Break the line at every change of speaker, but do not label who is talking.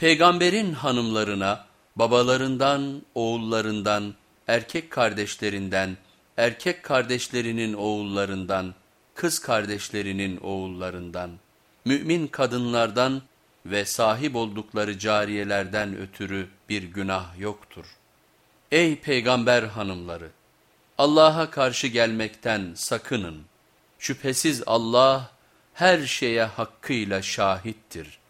Peygamberin hanımlarına babalarından, oğullarından, erkek kardeşlerinden, erkek kardeşlerinin oğullarından, kız kardeşlerinin oğullarından, mümin kadınlardan ve sahip oldukları cariyelerden ötürü bir günah yoktur. Ey peygamber hanımları! Allah'a karşı gelmekten sakının. Şüphesiz Allah her şeye hakkıyla şahittir.